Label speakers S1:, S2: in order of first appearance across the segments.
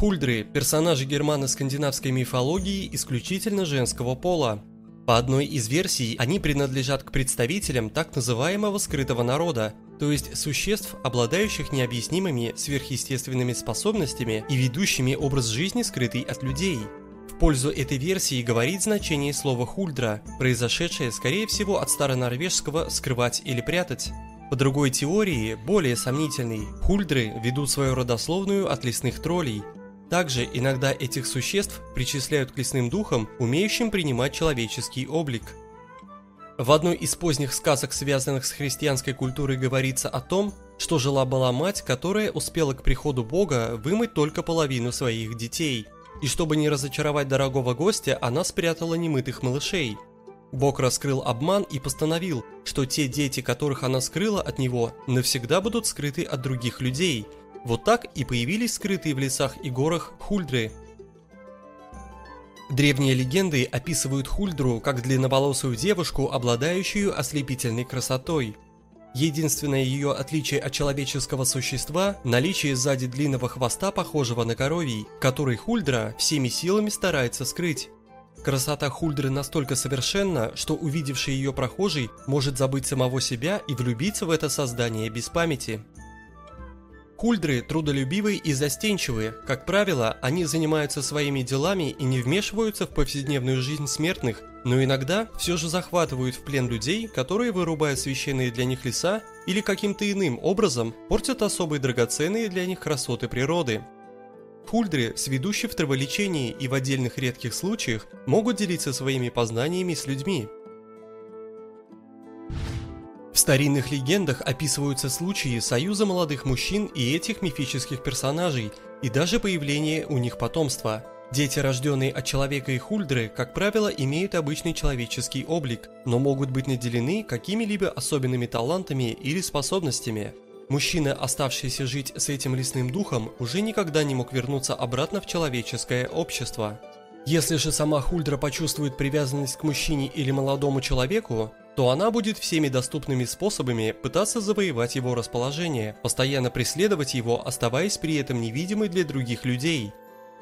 S1: Хульдры – персонажи германо-скандинавской мифологии исключительно женского пола. По одной из версий, они принадлежат к представителям так называемого скрытого народа, то есть существ, обладающих необъяснимыми сверхъестественными способностями и ведущими образ жизни, скрытый от людей. В пользу этой версии говорит значение слова «хульдра», произошедшее, скорее всего, от старонорвежского «скрывать» или «прятать». По другой теории, более сомнительной, хульдры ведут свою родословную от лесных троллей, также иногда этих существ причисляют к лесным духам, умеющим принимать человеческий облик. В одной из поздних сказок, связанных с христианской культурой, говорится о том, что жила-была мать, которая успела к приходу Бога вымыть только половину своих детей. И чтобы не разочаровать дорогого гостя, она спрятала немытых малышей. Бог раскрыл обман и постановил, что те дети, которых она скрыла от него, навсегда будут скрыты от других людей – вот так и появились скрытые в лесах и горах хульдры. Древние легенды описывают хульдру как длинноволосую девушку, обладающую ослепительной красотой. Единственное ее отличие от человеческого существа – наличие сзади длинного хвоста, похожего на коровий, который хульдра всеми силами старается скрыть. Красота хульдры настолько совершенна, что увидевший ее прохожий может забыть самого себя и влюбиться в это создание без памяти. Хульдры трудолюбивые и застенчивые. Как правило, они занимаются своими делами и не вмешиваются в повседневную жизнь смертных, но иногда все же захватывают в плен людей, которые вырубают священные для них леса или каким-то иным образом портят особые драгоценные для них красоты природы. Хульдры, сведущие в траволечении и в отдельных редких случаях, могут делиться своими познаниями с людьми. Старинных легендах описываются случаи союза молодых мужчин и этих мифических персонажей, и даже появление у них потомства. Дети, рожденные от человека и хульдры, как правило, имеют обычный человеческий облик, но могут быть наделены какими-либо особенными талантами или способностями. Мужчина, оставшийся жить с этим лесным духом, уже никогда не мог вернуться обратно в человеческое общество. Если же сама Хульдра почувствует привязанность к мужчине или молодому человеку, то она будет всеми доступными способами пытаться завоевать его расположение, постоянно преследовать его, оставаясь при этом невидимой для других людей.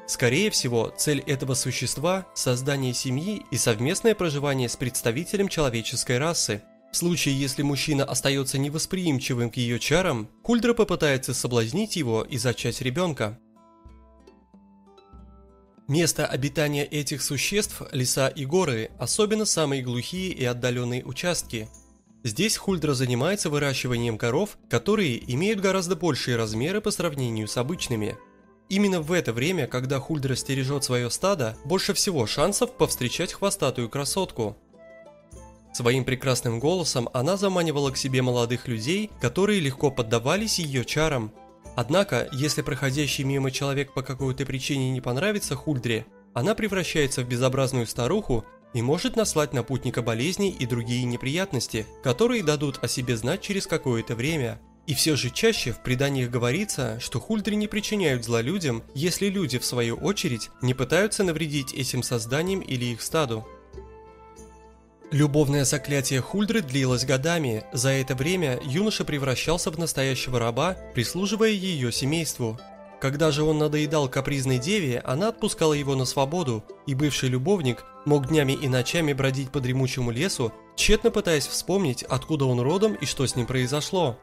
S1: Скорее всего, цель этого существа – создание семьи и совместное проживание с представителем человеческой расы. В случае, если мужчина остается невосприимчивым к ее чарам, Хульдра попытается соблазнить его и зачать ребенка. Место обитания этих существ – леса и горы, особенно самые глухие и отдаленные участки. Здесь хульдра занимается выращиванием коров, которые имеют гораздо большие размеры по сравнению с обычными. Именно в это время, когда хульдра стережет свое стадо, больше всего шансов повстречать хвостатую красотку. Своим прекрасным голосом она заманивала к себе молодых людей, которые легко поддавались ее чарам – Однако, если проходящий мимо человек по какой-то причине не понравится Хульдре, она превращается в безобразную старуху и может наслать на путника болезни и другие неприятности, которые дадут о себе знать через какое-то время. И все же чаще в преданиях говорится, что хульдры не причиняют зла людям, если люди, в свою очередь, не пытаются навредить этим созданиям или их стаду. Любовное заклятие Хульдры длилось годами. За это время юноша превращался в настоящего раба, прислуживая ее семейству. Когда же он надоедал капризной деве, она отпускала его на свободу, и бывший любовник мог днями и ночами бродить по дремучему лесу, тщетно пытаясь вспомнить, откуда он родом и что с ним произошло.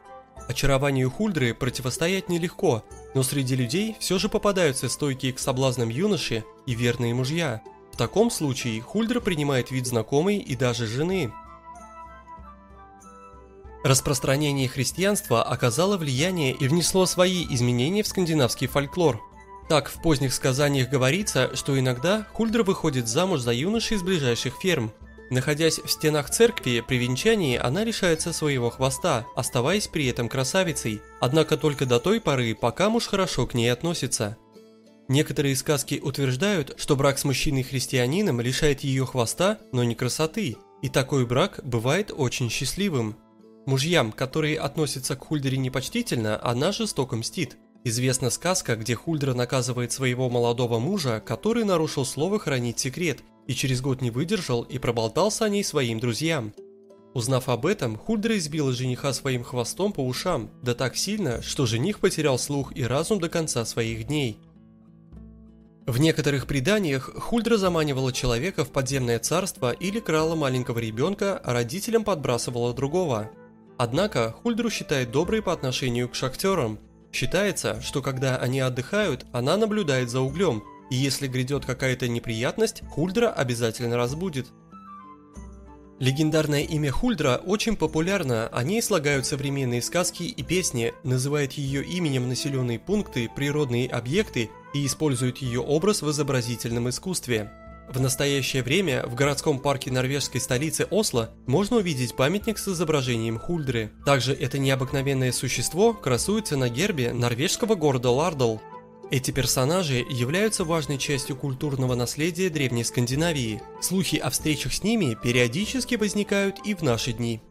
S1: Очарованию Хульдры противостоять нелегко, но среди людей все же попадаются стойкие к соблазнам юноши и верные мужья – в таком случае Хульдра принимает вид знакомой и даже жены. Распространение христианства оказало влияние и внесло свои изменения в скандинавский фольклор. Так, в поздних сказаниях говорится, что иногда Хульдра выходит замуж за юношей из ближайших ферм. Находясь в стенах церкви, при венчании она лишается своего хвоста, оставаясь при этом красавицей, однако только до той поры, пока муж хорошо к ней относится. Некоторые сказки утверждают, что брак с мужчиной-христианином лишает ее хвоста, но не красоты, и такой брак бывает очень счастливым. Мужьям, которые относятся к Хульдере непочтительно, она жестоко мстит. Известна сказка, где Хульдра наказывает своего молодого мужа, который нарушил слово хранить секрет, и через год не выдержал и проболтался о ней своим друзьям. Узнав об этом, Хульдра избила жениха своим хвостом по ушам, да так сильно, что жених потерял слух и разум до конца своих дней. В некоторых преданиях Хульдра заманивала человека в подземное царство или крала маленького ребенка, а родителям подбрасывала другого. Однако Хульдру считает доброй по отношению к шахтерам. Считается, что когда они отдыхают, она наблюдает за углем, и если грядет какая-то неприятность, Хульдра обязательно разбудит. Легендарное имя Хульдра очень популярно, о ней слагают современные сказки и песни, называют ее именем населенные пункты, природные объекты и используют ее образ в изобразительном искусстве. В настоящее время в городском парке норвежской столицы Осло можно увидеть памятник с изображением Хульдры. Также это необыкновенное существо красуется на гербе норвежского города Лардл. Эти персонажи являются важной частью культурного наследия Древней Скандинавии. Слухи о встречах с ними периодически возникают и в наши дни.